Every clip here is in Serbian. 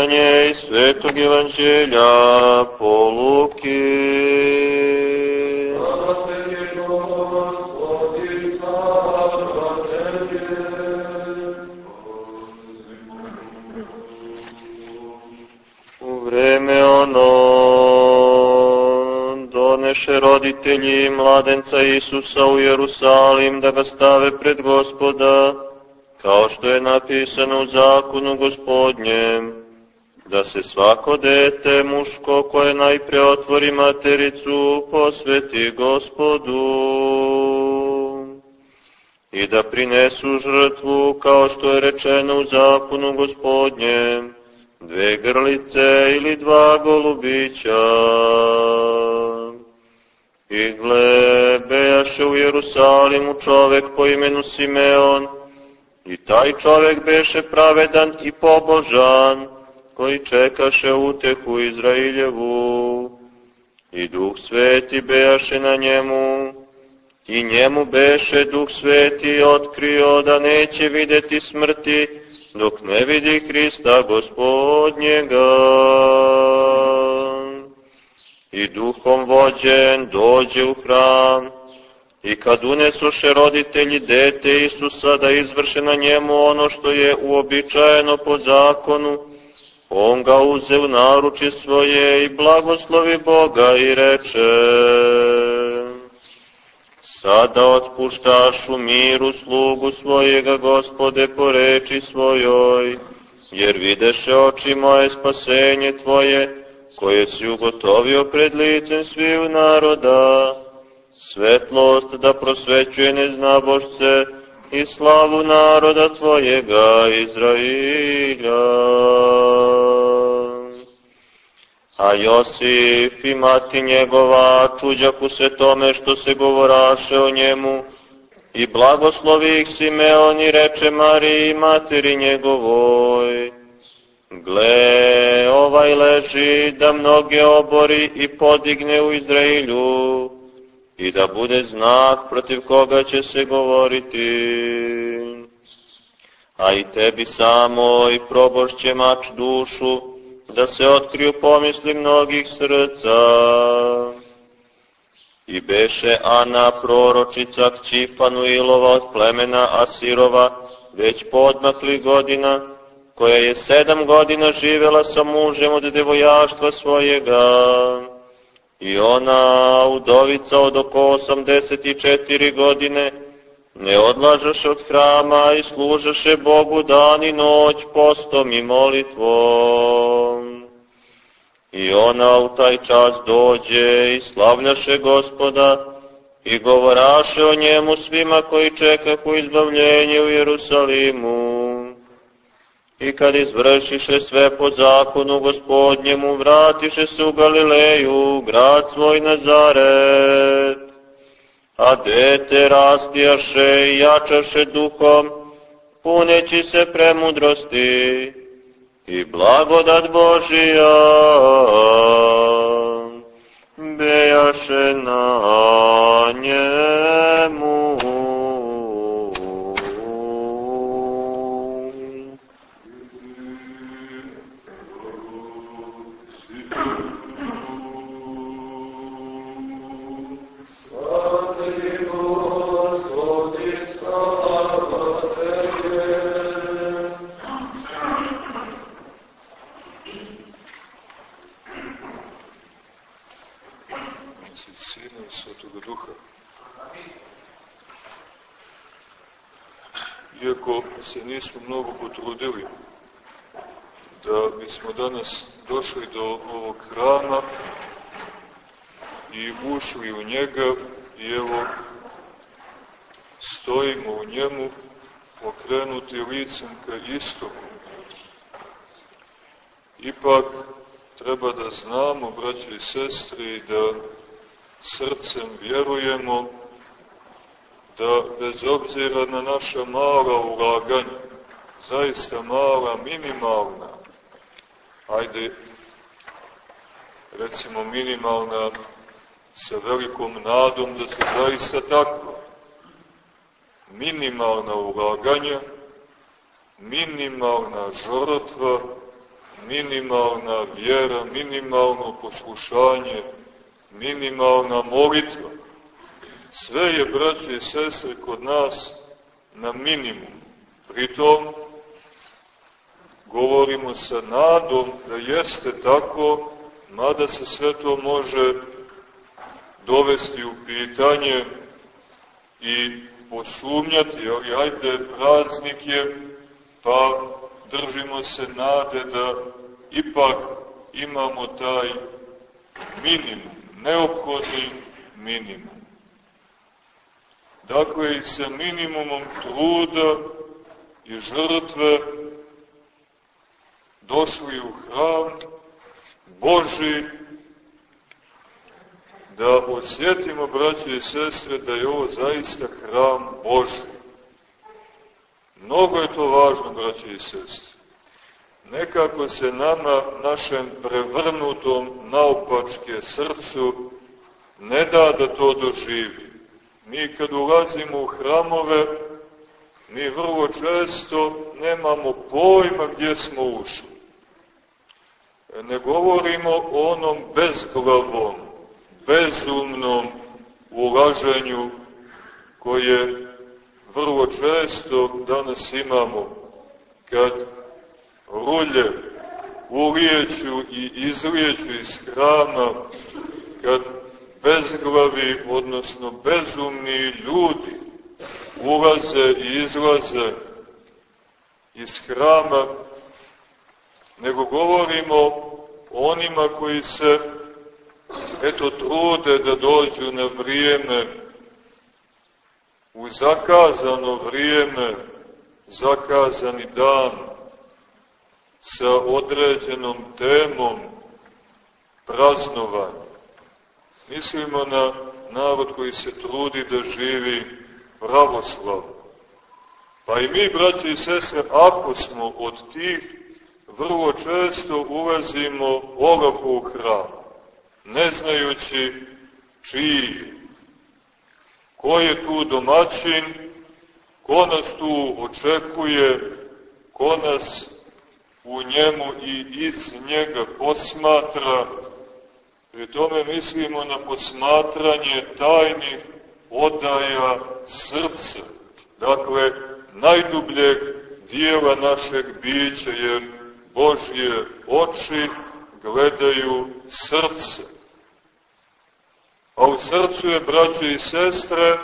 čitanje iz Svetog Evanđelja po Luki. U vreme ono doneše roditelji mladenca Isusa u Jerusalim da ga stave pred gospoda, kao što je napisano u zakonu gospodnjem, da se svako dete muško koje najpre otvori matericu posveti gospodu i da prinesu žrtvu kao što je rečeno u zakonu gospodnjem, dve grlice ili dva golubića. I gle, bejaše u Jerusalimu čovek po imenu Simeon, i taj čovek beše pravedan i pobožan, koji čekaše utehu Izrailjevu. I Duh Sveti bejaše na njemu, i njemu beše Duh Sveti otkrio da neće videti smrti, dok ne vidi Hrista gospodnjega. I duhom vođen dođe u hram, i kad unesuše roditelji dete Isusa da izvrše na njemu ono što je uobičajeno po zakonu, on ga uze u naruči svoje i blagoslovi Boga i reče, Sada otpuštaš u miru slugu svojega gospode po reči svojoj, jer videše oči moje spasenje tvoje, koje si ugotovio pred licem sviju naroda, svetlost da prosvećuje neznabošce i slavu naroda tvojega Izrailja. A Josif i mati njegova čuđaku se tome što se govoraše o njemu i blagoslovi ih Simeon i reče Mariji materi njegovoj. Gle, ovaj leži da mnoge obori i podigne u Izrailju i da bude znak protiv koga će se govoriti. A i tebi samo i probošće mač dušu, da se otkriju pomisli mnogih srca. I beše Ana proročica kći Fanuilova od plemena Asirova, već podmakli godina, koja je sedam godina živela sa mužem od devojaštva svojega. I ona, udovica od oko 84 godine, ne odlažaše od hrama i služaše Bogu dan i noć postom i molitvom. I ona u taj čas dođe i slavljaše gospoda i govoraše o njemu svima koji čekahu izbavljenje u Jerusalimu. I kad izvršiše sve po zakonu gospodnjemu, vratiše se u Galileju, grad svoj Nazaret. A dete rastijaše i jačaše duhom, puneći se premudrosti i blagodat Božija bejaše na njemu. Iako se nismo mnogo potrudili da bismo danas došli do ovog hrama i ušli u njega i evo stojimo u njemu okrenuti licem ka istoku. Ipak treba da znamo, braće i sestri, da srcem vjerujemo da bez obzira na naša mala ulaganja, zaista mala, minimalna, ajde, recimo minimalna sa velikom nadom da su zaista takva, minimalna ulaganja, minimalna žrtva, minimalna vjera, minimalno poslušanje, minimalna molitva. Sve je, braće i sestre, kod nas na minimum. Pritom, govorimo sa nadom da jeste tako, mada se sve to može dovesti u pitanje i posumnjati, ali ajde, praznik je, pa držimo se nade da ipak imamo taj minimum, neophodni minimum. Dakle, i sa minimumom truda i žrtve došli u hram Boži da osjetimo, braće i sestre, da je ovo zaista hram Boži. Mnogo je to važno, braće i sestre. Nekako se nama, našem prevrnutom naopačke srcu, ne da da to doživi. Mi kad ulazimo u hramove, mi vrlo često nemamo pojma gdje smo ušli. Ne govorimo o onom bezglavom, bezumnom ulaženju koje vrlo često danas imamo kad rulje ulijeću i izlijeću iz hrama, kad bezglavi, odnosno bezumni ljudi ulaze i izlaze iz hrama, nego govorimo o onima koji se eto trude da dođu na vrijeme, u zakazano vrijeme, zakazani dan, sa određenom temom praznovanja. Mislimo na narod koji se trudi da živi pravoslavno. Pa i mi, braći i sestre, ako smo od tih, vrlo često ulazimo olako u hram, ne znajući čiji Ko je tu domaćin, ko nas tu očekuje, ko nas u njemu i iz njega posmatra, pri tome mislimo na posmatranje tajnih odaja srca, dakle, najdubljeg dijela našeg bića, jer Božje oči gledaju srce. A u srcu je, braće i sestre,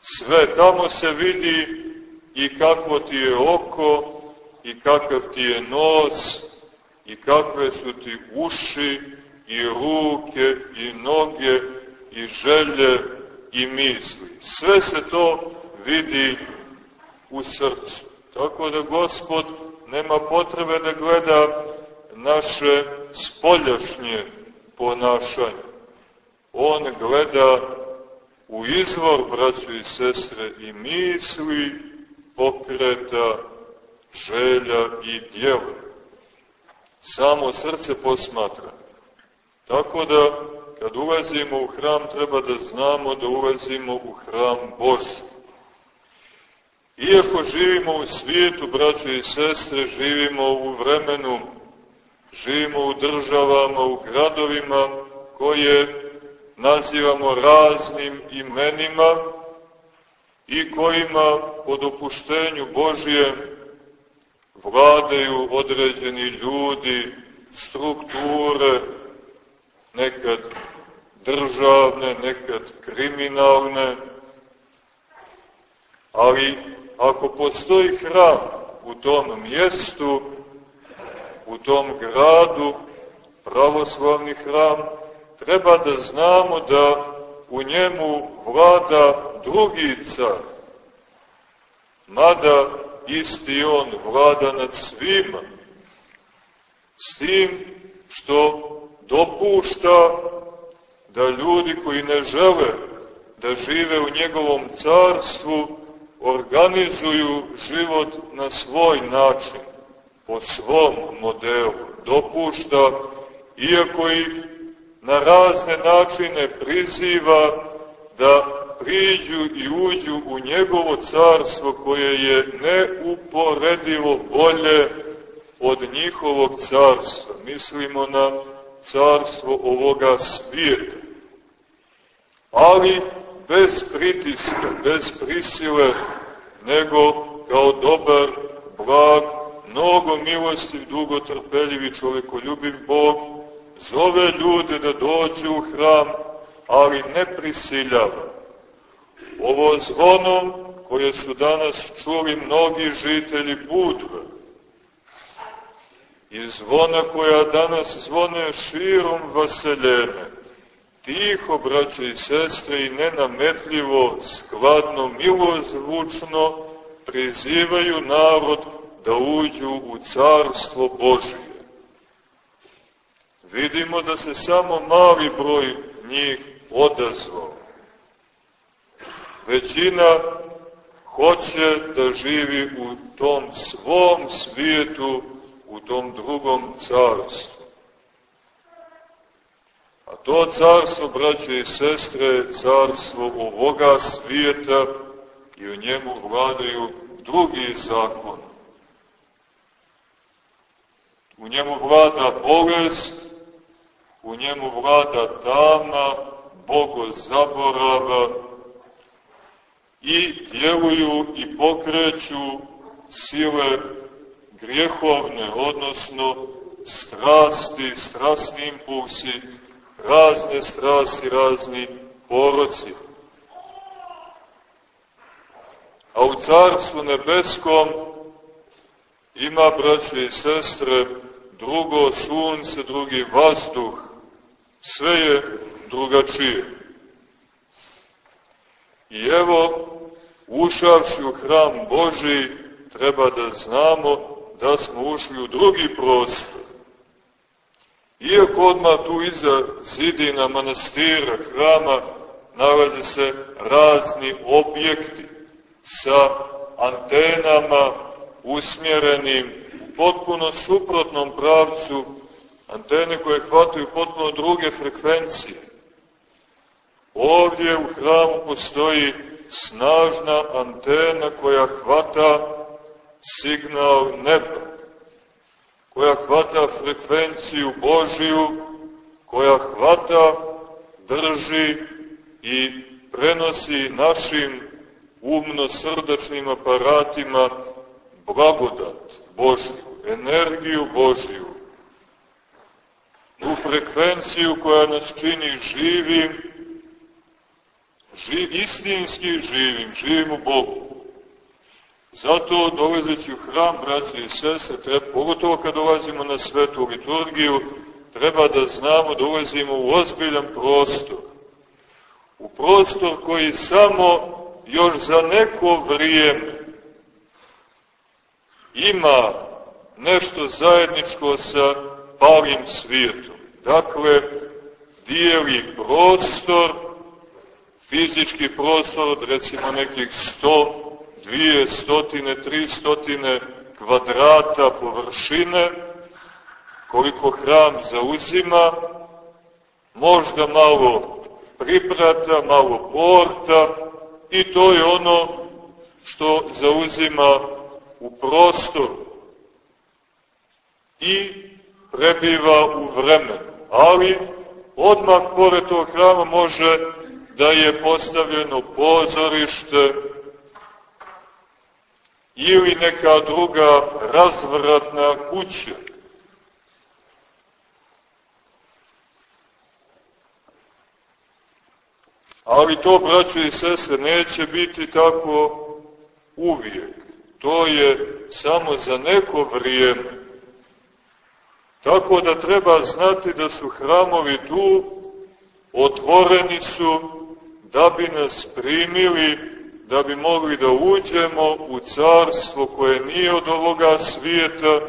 sve tamo se vidi i kako ti je oko, i kakav ti je nos, i kakve su ti uši, i ruke, i noge, i želje, i misli. Sve se to vidi u srcu. Tako da Gospod nema potrebe da gleda naše spoljašnje ponašanje. On gleda u izvor, braćo i sestre, i misli, pokreta, želja i djela. Samo srce posmatra. Tako da, kad ulazimo u hram, treba da znamo da ulazimo u hram Boži. Iako živimo u svijetu, braćo i sestre, živimo u vremenu, živimo u državama, u gradovima koje nazivamo raznim imenima i kojima po dopuštenju Božijem vladaju određeni ljudi, strukture, nekad državne, nekad kriminalne, ali ako postoji hram u tom mjestu, u tom gradu, pravoslavni hram, treba da znamo da u njemu vlada drugi car, mada isti on vlada nad svima, s tim što dopušta da ljudi koji ne žele da žive u njegovom carstvu organizuju život na svoj način, po svom modelu. Dopušta, iako ih na razne načine priziva da priđu i uđu u njegovo carstvo koje je neuporedivo bolje od njihovog carstva. Mislimo na carstvo ovoga svijeta. Ali bez pritiska, bez prisile, nego kao dobar, blag, mnogo milostiv, dugotrpeljivi, čovekoljubiv Bog, zove ljude da dođu u hram, ali ne prisiljava. Ovo zvono koje su danas čuli mnogi žitelji Budve, i zvona koja danas zvone širom vaseljene, tiho, braće i sestre, i nenametljivo, skladno, milozvučno prizivaju narod da uđu u carstvo Božije. Vidimo da se samo mali broj njih odazvao. Većina hoće da živi u tom svom svijetu, u tom drugom carstvu. A to carstvo, braće i sestre, carstvo ovoga svijeta i u njemu vladaju drugi zakon. U njemu vlada bolest, u njemu vlada tama, bogo zaborava i djeluju i pokreću sile grijehovne, odnosno strasti, strasni impulsi, razne strasti, razni poroci. A u Carstvu nebeskom ima, braće i sestre, drugo sunce, drugi vazduh, sve je drugačije. I evo, ušavši u hram Boži, treba da znamo da smo ušli u drugi prostor. Iako odmah tu iza zidina manastira, hrama, nalaze se razni objekti sa antenama usmjerenim u potpuno suprotnom pravcu, antene koje hvataju potpuno druge frekvencije. Ovdje u hramu postoji snažna antena koja hvata signal neba, koja hvata frekvenciju Božiju, koja hvata, drži i prenosi našim umno-srdačnim aparatima blagodat Božju, energiju Božju, tu frekvenciju koja nas čini živim, živ, istinski živim, živim u Bogu. Zato, dolazeći u hram, braće i sestre, treba, pogotovo kad dolazimo na svetu liturgiju, treba da znamo da ulazimo u ozbiljan prostor. U prostor koji samo još za neko vrijeme ima nešto zajedničko sa palim svijetom. Dakle, dijeli prostor, fizički prostor od recimo nekih sto dvije stotine, tri stotine kvadrata površine, koliko hram zauzima, možda malo priprata, malo porta i to je ono što zauzima u prostoru i prebiva u vremenu. Ali odmah pored tog hrama može da je postavljeno pozorište, ili neka druga razvratna kuća. Ali to, braćo i sestre, neće biti tako uvijek. To je samo za neko vrijeme. Tako da treba znati da su hramovi tu, otvoreni su, da bi nas primili da bi mogli da uđemo u carstvo koje nije od ovoga svijeta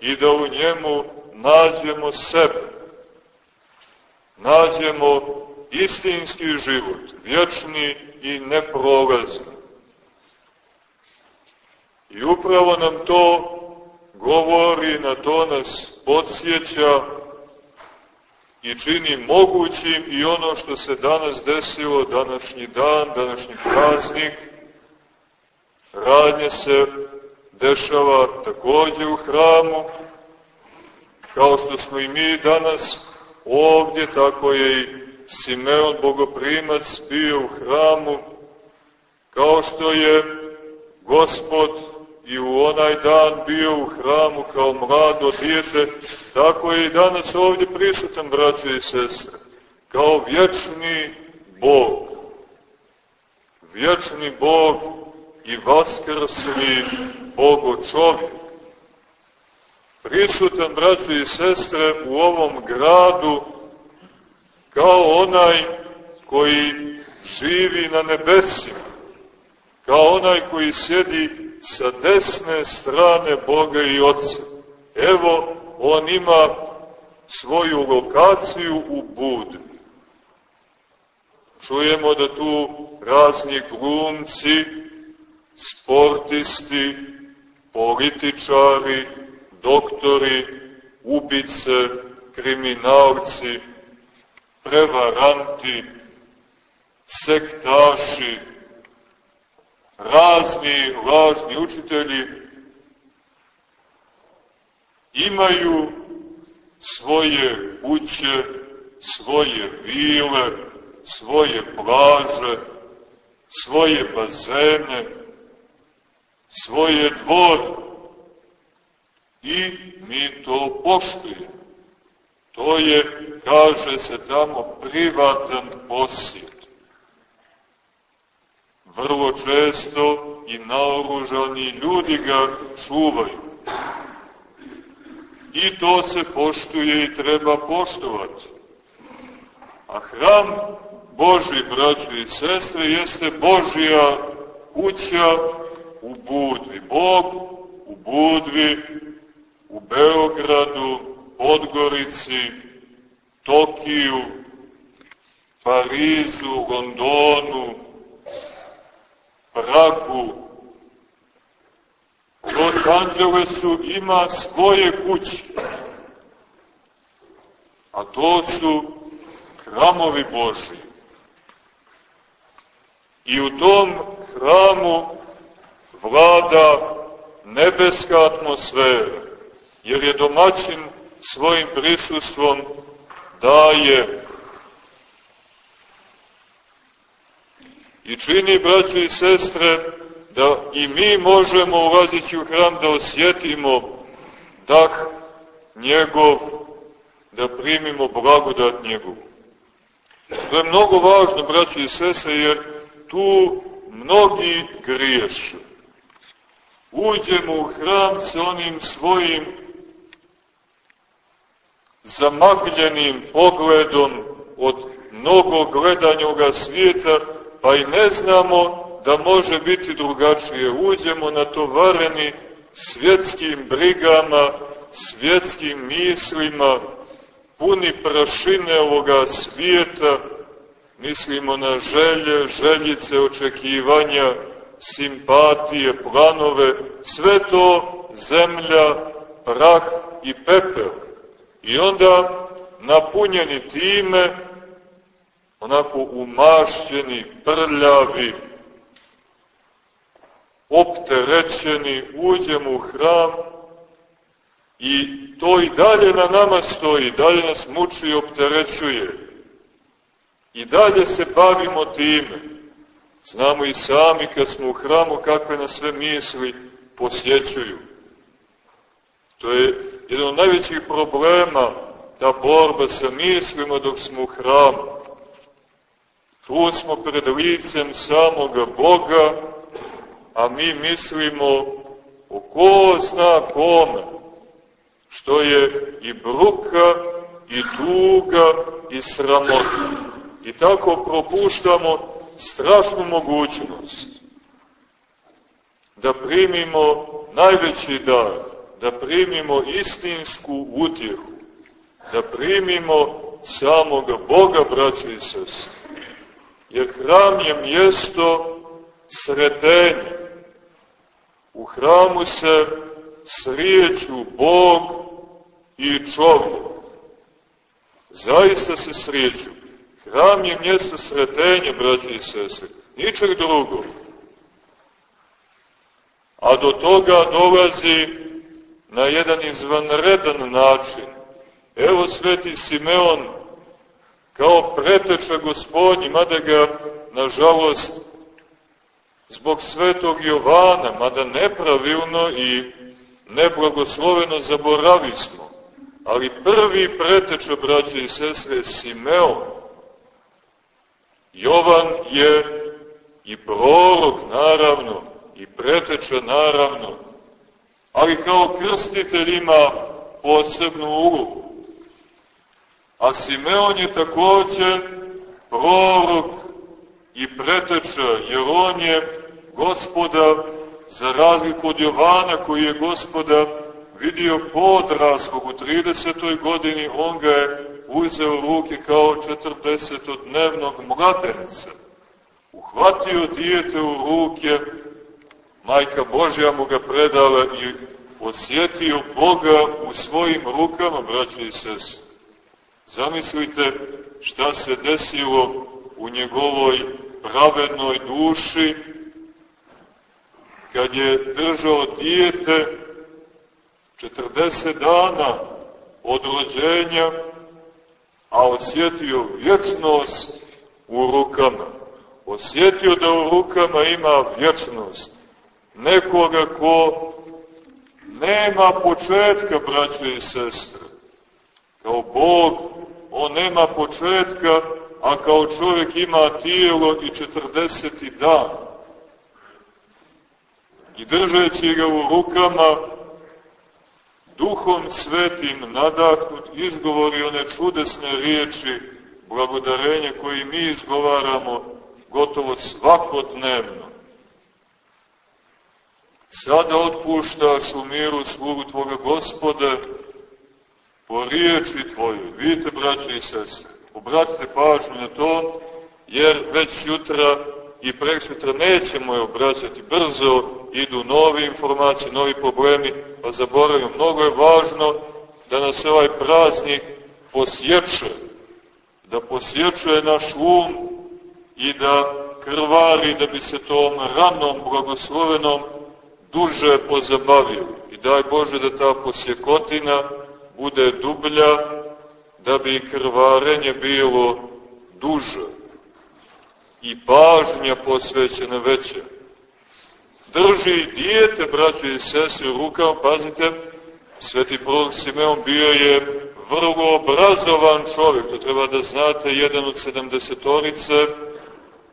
i da u njemu nađemo sebe. Nađemo istinski život, vječni i neprolazni. I upravo nam to govori, na to nas podsjeća i čini mogućim i ono što se danas desilo, današnji dan, današnji praznik, radnje se dešava takođe u hramu, kao što smo i mi danas ovdje, tako je i Simeon Bogoprimac bio u hramu, kao što je Gospod i u onaj dan bio u hramu kao mlado dijete, tako je i danas ovdje prisutan, braće i sestre, kao vječni Bog. Vječni Bog i vaskrsni Bogo čovjek. Prisutan, braće i sestre, u ovom gradu kao onaj koji živi na nebesima, kao onaj koji sjedi sa desne strane Boga i Otca. Evo, on ima svoju lokaciju u Budvi. Čujemo da tu razni glumci, sportisti, političari, doktori, ubice, kriminalci, prevaranti, sektaši, razni lažni učitelji imaju svoje kuće, svoje vile, svoje plaže, svoje bazene, svoje dvore. I mi to poštujemo. To je, kaže se tamo, privatan posjed vrlo često i naoružani ljudi ga čuvaju. I to se poštuje i treba poštovati. A hram Boži, braćo i sestre, jeste Božija kuća u Budvi. Bog u Budvi, u Beogradu, Podgorici, Tokiju, Parizu, Londonu, Pragu, Los Angelesu ima svoje kuće, a to su hramovi Boži. I u tom hramu vlada nebeska atmosfera, jer je domaćin svojim prisustvom daje i čini, braćo i sestre, da i mi možemo ulazići u hram da osjetimo dah njegov, da primimo blagodat njegov. To je mnogo važno, braćo i sestre, jer tu mnogi griješe. Uđemo u hram sa onim svojim zamagljenim pogledom od mnogo gledanja ovoga svijeta, pa i ne znamo da može biti drugačije. Uđemo na to vareni svjetskim brigama, svjetskim mislima, puni prašine ovoga svijeta, mislimo na želje, željice, očekivanja, simpatije, planove, sve to zemlja, prah i pepel. I onda, napunjeni time, onako umašćeni, prljavi, opterećeni, uđemo u hram i to i dalje na nama stoji, dalje nas muči i opterećuje. I dalje se bavimo time. Znamo i sami kad smo u hramu kakve nas sve misli posjećuju. To je jedan od najvećih problema, ta borba sa mislima dok smo u hramu. Tu smo pred licem samoga Boga, a mi mislimo o ko zna kome, što je i bruka, i tuga, i sramota. I tako propuštamo strašnu mogućnost da primimo najveći dar, da primimo istinsku utjehu, da primimo samoga Boga, braće i sestre jer hram je mjesto sretenja. U hramu se srijeću Bog i čovjek. Zaista se srijeću. Hram je mjesto sretenja, braći i sestre, ničeg drugog. A do toga dolazi na jedan izvanredan način, Evo sveti Simeon, kao preteča gospodnji, mada ga, nažalost, zbog svetog Jovana, mada nepravilno i neblagosloveno zaboravi smo, ali prvi preteča, braće i sestre, Simeon. Jovan je i prorok, naravno, i preteča, naravno, ali kao krstitelj ima posebnu ulogu. A Simeon je takođe prorok i preteča, jer on je gospoda, za razliku od Jovana koji je gospoda vidio podraslog u 30. godini, on ga je uzeo u ruke kao 40-dnevnog mladenca. Uhvatio dijete u ruke, majka Božja mu ga predala i osjetio Boga u svojim rukama, braći i sest. Zamislite šta se desilo u njegovoj pravednoj duši, kad je držao dijete 40 dana od rođenja, a osjetio vječnost u rukama. Osjetio da u rukama ima vječnost. Nekoga ko nema početka, braće i sestre. Kao Bog, on nema početka, a kao čovjek ima tijelo i 40 dan i držeći ga u rukama, duhom svetim nadahnut, izgovori one čudesne riječi blagodarenja koje mi izgovaramo gotovo svakodnevno. Sada otpuštaš u miru slugu Tvoga gospoda po riječi Tvojoj. Vidite, braće i sestre, obratite pažnju na to, jer već jutra i preksutra nećemo je obraćati. Brzo idu nove informacije, novi problemi, pa zaboravimo. Mnogo je važno da nas ovaj praznik posječe, da posječe naš um i da krvari da bi se tom ranom blagoslovenom duže pozabavio. I daj Bože da ta posjekotina bude dublja, da bi krvarenje bilo duže i pažnja posvećena veća. Drži dijete, braćo i sestre, u rukama, pazite, sveti prorok Simeon bio je vrlo obrazovan čovjek, to treba da znate, jedan od sedamdesetorice,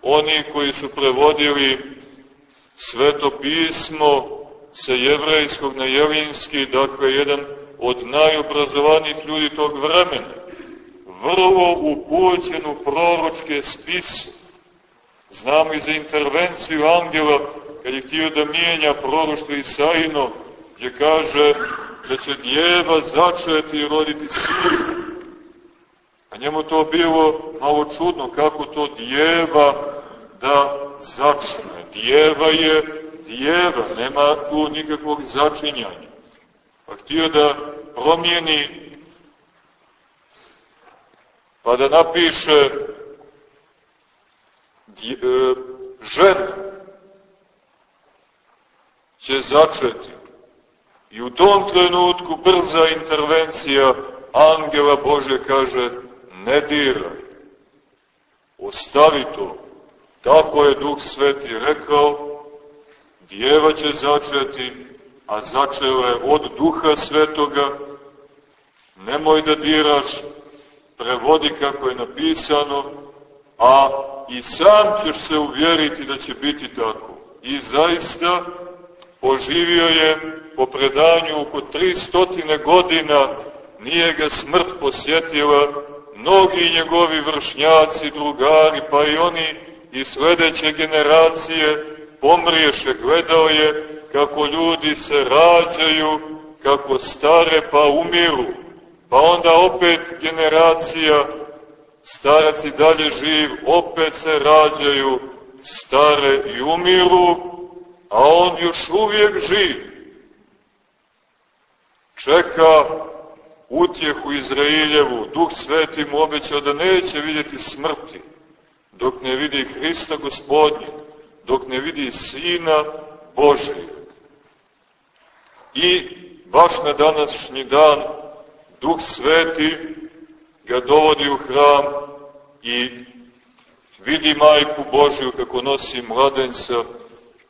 oni koji su prevodili sveto pismo sa jevrejskog na jelinski, dakle, jedan od najobrazovanijih ljudi tog vremena, vrlo upućen u proročke spise, Znamo i za intervenciju angela, kad je htio da mijenja proroštvo Isaino, gdje kaže da će djeva začeti i roditi sinu. A njemu to bilo malo čudno, kako to djeva da začne. Djeva je djeva, nema tu nikakvog začinjanja. Pa htio da promijeni, pa da napiše E, žena će začeti. I u tom trenutku brza intervencija angela Bože kaže ne diraj, ostavi to. Tako je Duh Sveti rekao, djeva će začeti, a začela je od Duha Svetoga, nemoj da diraš, prevodi kako je napisano, a i sam ćeš se uvjeriti da će biti tako. I zaista poživio je po predanju oko 300 godina, nije ga smrt posjetila, mnogi njegovi vršnjaci, drugari, pa i oni i sledeće generacije pomriješe, gledao je kako ljudi se rađaju, kako stare pa umiru, pa onda opet generacija starac i dalje živ, opet se rađaju stare i umiru, a on još uvijek živ. Čeka utjehu Izrailjevu, Duh Sveti mu obećao da neće vidjeti smrti, dok ne vidi Hrista gospodnjeg, dok ne vidi Sina Božijeg. I baš na današnji dan Duh Sveti ga dovodi u hram i vidi majku Božju kako nosi mladenca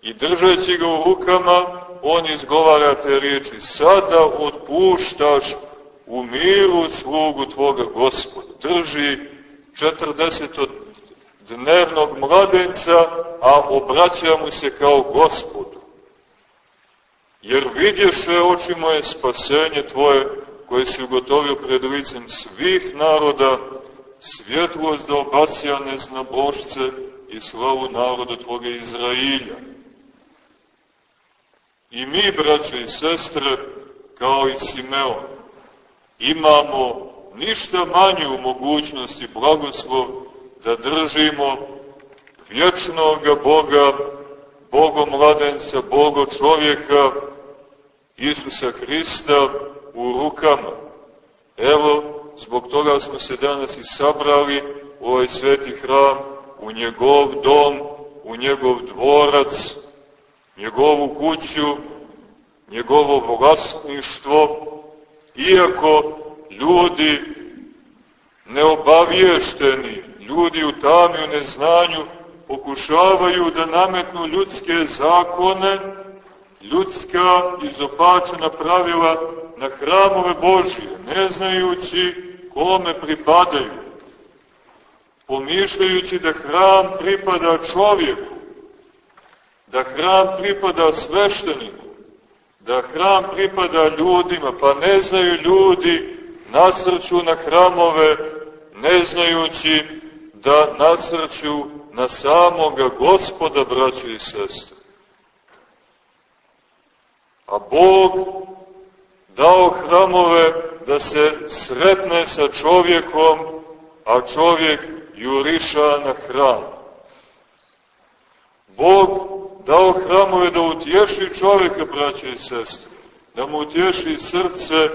i držeći ga u rukama, on izgovara te riječi, sada otpuštaš u miru slugu Tvoga gospoda. Drži 40 dnevnog mladenca, a obraća mu se kao gospodu. Jer vidješe oči moje spasenje Tvoje, koje si ugotovio pred licem svih naroda, svjetlost da obasja neznabošce i slavu naroda Tvoga Izrailja. I mi, braće i sestre, kao i Simeon, imamo ništa manju mogućnosti blagoslov da držimo vječnog Boga, Bogo mladenca, Bogo čovjeka, Isusa Hrista u rukama. Evo, zbog toga smo se danas i sabrali u ovaj sveti hram, u njegov dom, u njegov dvorac, njegovu kuću, njegovo vlasništvo, iako ljudi neobavješteni, ljudi u tami, u neznanju, pokušavaju da nametnu ljudske zakone, ljudska izopačena pravila na hramove Božije, ne znajući kome pripadaju, pomišljajući da hram pripada čovjeku, da hram pripada svešteniku, da hram pripada ljudima, pa ne znaju ljudi, nasrću na hramove, ne znajući da nasrću na samoga gospoda, braće i sestre. A Bog dao hramove da se sretne sa čovjekom, a čovjek juriša na hram. Bog dao hramove da utješi čovjeka, braće i sestre, da mu utješi srce,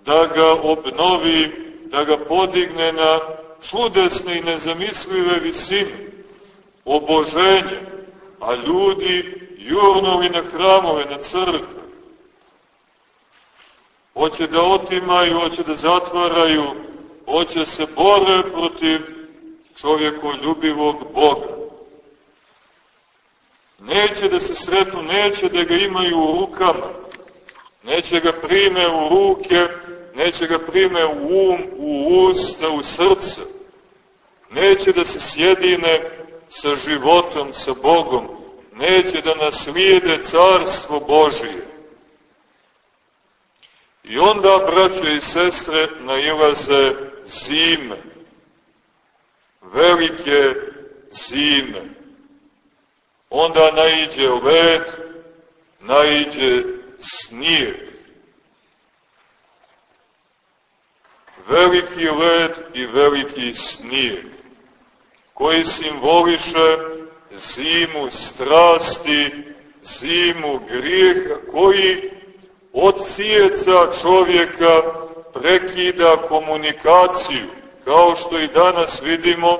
da ga obnovi, da ga podigne na čudesne i nezamislive visine, oboženje, a ljudi jurnuli na hramove, na crkve. Hoće da otimaju, hoće da zatvaraju, hoće se bore protiv čovjekoljubivog Boga. Neće da se sretnu, neće da ga imaju u rukama, neće ga prime u ruke, neće ga prime u um, u usta, u srce, neće da se sjedine sa životom, sa Bogom, neće da naslijede carstvo Božije. I onda, braće i sestre, nailaze zime, velike zime. Onda naiđe led, naiđe snijeg. Veliki led i veliki snijeg, koji simboliše zimu strasti, zimu grijeha, koji od sjeca čovjeka prekida komunikaciju, kao što i danas vidimo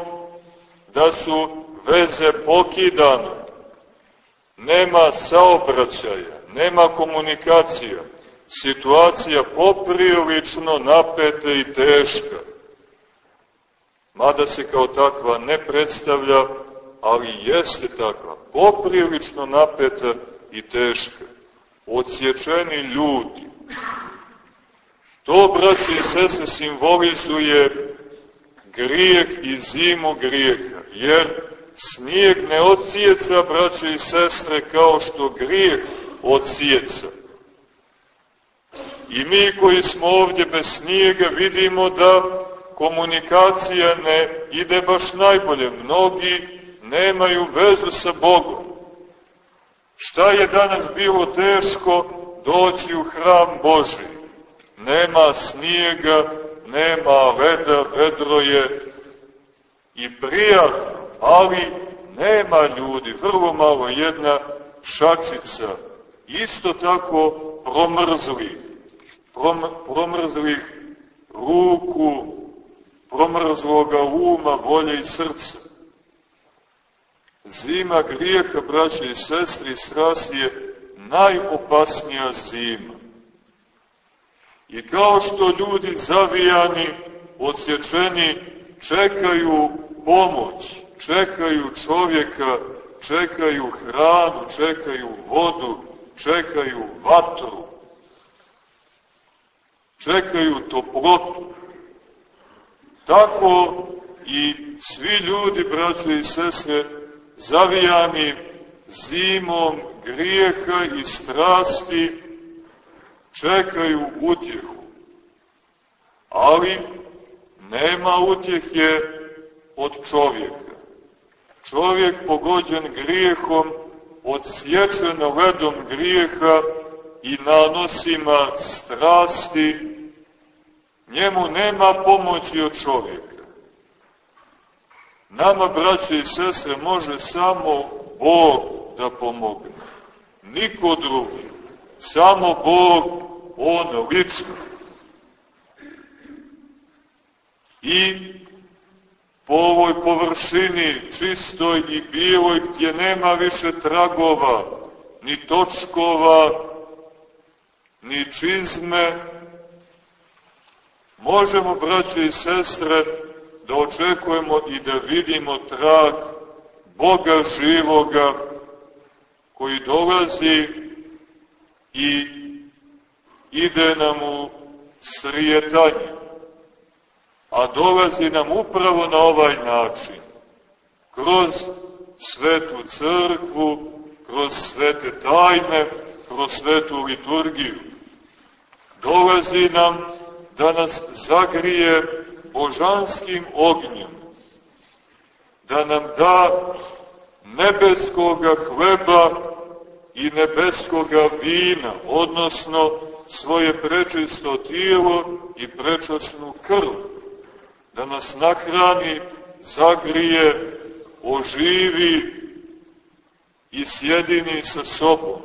da su veze pokidane, nema saobraćaja, nema komunikacija, situacija poprilično napeta i teška, mada se kao takva ne predstavlja, ali jeste takva, poprilično napeta i teška odsječeni ljudi. To, braći i sese, simbolizuje grijeh i zimu grijeha, jer snijeg ne odsjeca, braće i sestre, kao što grijeh odsjeca. I mi koji smo ovdje bez snijega vidimo da komunikacija ne ide baš najbolje. Mnogi nemaju vezu sa Bogom. Šta je danas bilo teško doći u hram Boži? Nema snijega, nema leda, vedro je i prijatno, ali nema ljudi, vrlo malo jedna šačica, isto tako promrzlih, prom, promrzlih ruku, promrzloga uma, volje i srca. Zima grijeha, braće i sestri, strast je najopasnija zima. I kao što ljudi zavijani, odsječeni, čekaju pomoć, čekaju čovjeka, čekaju hranu, čekaju vodu, čekaju vatru, čekaju toplotu. Tako i svi ljudi, braće i sestre, zavijani zimom grijeha i strasti, čekaju utjehu. Ali nema utjehe od čovjeka. Čovjek pogođen grijehom, odsječen ledom grijeha i nanosima strasti, njemu nema pomoći od čovjeka. Nama, braće i sestre, može samo Bog da pomogne. Niko drugi. Samo Bog, On lično. I po ovoj površini čistoj i bijeloj gdje nema više tragova, ni točkova, ni čizme, možemo, braće i sestre, da očekujemo i da vidimo trag Boga živoga koji dolazi i ide nam u srijetanje. A dolazi nam upravo na ovaj način. Kroz svetu crkvu, kroz svete tajne, kroz svetu liturgiju. Dolazi nam da nas zagrije božanskim ognjem, da nam da nebeskoga hleba i nebeskoga vina, odnosno svoje prečisto tijelo i prečasnu krv, da nas nahrani, zagrije, oživi i sjedini sa sobom,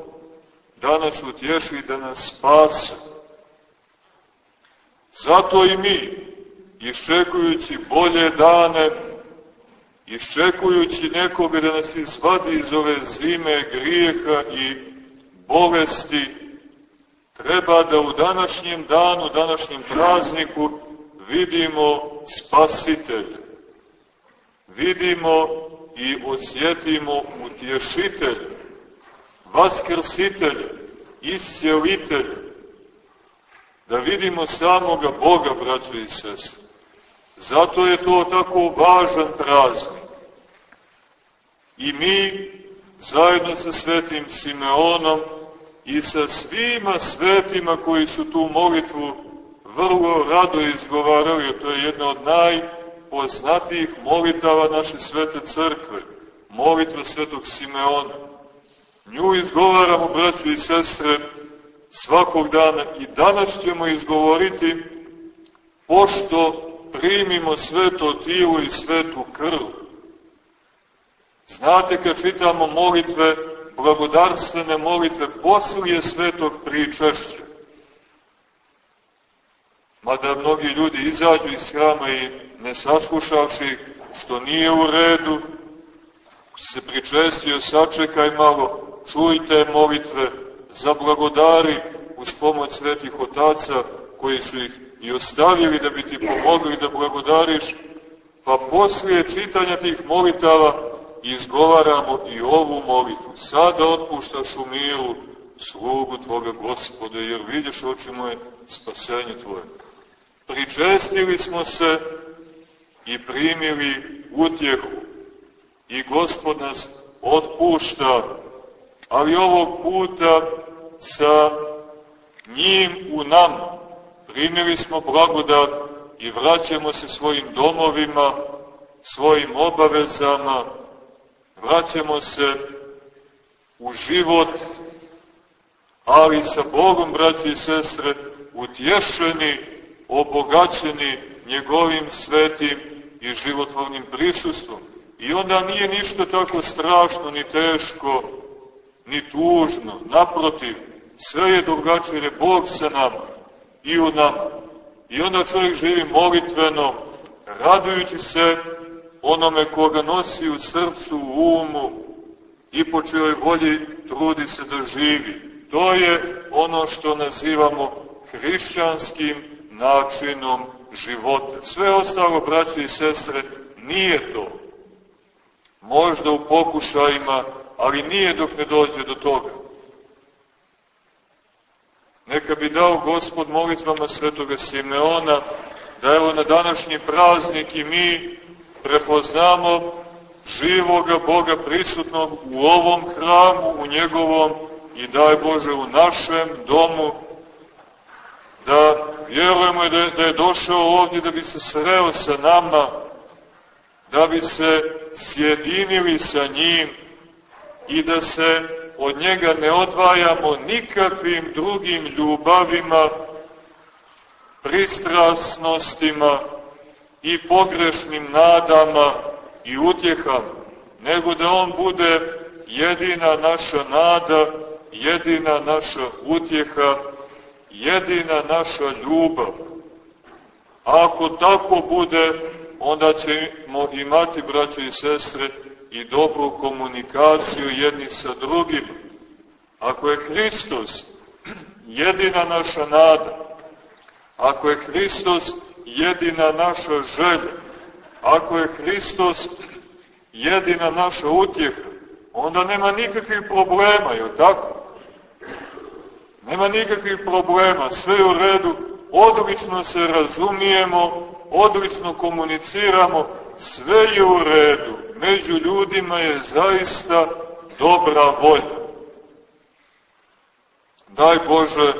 da nas utješi, da nas spase. Zato i mi, iščekujući bolje dane, iščekujući nekoga da nas izvadi iz ove zime grijeha i bolesti, treba da u današnjem danu, današnjem prazniku vidimo spasitelja. Vidimo i osjetimo utješitelja, vaskrsitelja, iscijelitelja. Da vidimo samoga Boga, braćo i sestre. Zato je to tako važan praznik. I mi, zajedno sa svetim Simeonom i sa svima svetima koji su tu molitvu vrlo rado izgovarali, to je jedna od najpoznatijih molitava naše svete crkve, molitva svetog Simeona. Nju izgovaramo, braći i sestre, svakog dana i danas ćemo izgovoriti pošto primimo sveto tijelo i svetu krv. Znate kad čitamo molitve, blagodarstvene molitve poslije svetog pričešća, mada mnogi ljudi izađu iz hrama i ne saslušavši što nije u redu, se pričestio, sačekaj malo, čujte molitve, za blagodari uz pomoć svetih otaca koji su ih i ostavili da bi ti pomogli da blagodariš, pa poslije čitanja tih molitava izgovaramo i ovu molitvu. Sada otpuštaš u miru slugu Tvoga Gospode, jer vidiš oči moje spasenje Tvoje. Pričestili smo se i primili utjehu i Gospod nas otpušta, ali ovog puta sa njim u nama primili smo blagodat i vraćamo se svojim domovima, svojim obavezama, vraćamo se u život, ali sa Bogom, braći i sestre, utješeni, obogaćeni njegovim svetim i životvornim prisustvom. I onda nije ništa tako strašno, ni teško, ni tužno. Naprotiv, sve je drugačije, jer je Bog sa nama i u nama. I onda čovjek živi molitveno, radujući se onome koga nosi u srcu, u umu i po čijoj volji trudi se da živi. To je ono što nazivamo hrišćanskim načinom života. Sve ostalo, braće i sestre, nije to. Možda u pokušajima, ali nije dok ne dođe do toga. Neka bi dao gospod molitvama svetoga Simeona, da evo na današnji praznik i mi prepoznamo živoga Boga prisutnog u ovom hramu, u njegovom i daj Bože u našem domu, da vjerujemo da je, da je došao ovdje da bi se sreo sa nama, da bi se sjedinili sa njim i da se od njega ne odvajamo nikakvim drugim ljubavima, pristrasnostima i pogrešnim nadama i utjehama, nego da on bude jedina naša nada, jedina naša utjeha, jedina naša ljubav. A ako tako bude, onda ćemo imati, braće i sestre, i dobru komunikaciju jedni sa drugim. Ako je Hristos jedina naša nada, ako je Hristos jedina naša želja, ako je Hristos jedina naša utjeha, onda nema nikakvih problema, je tako? Nema nikakvih problema, sve u redu, odlično se razumijemo, odlično komuniciramo, sve je u redu, među ljudima je zaista dobra volja. Daj Bože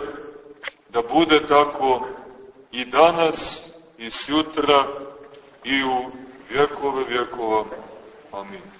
da bude tako i danas i sutra i u vjekove vjekova. Amin.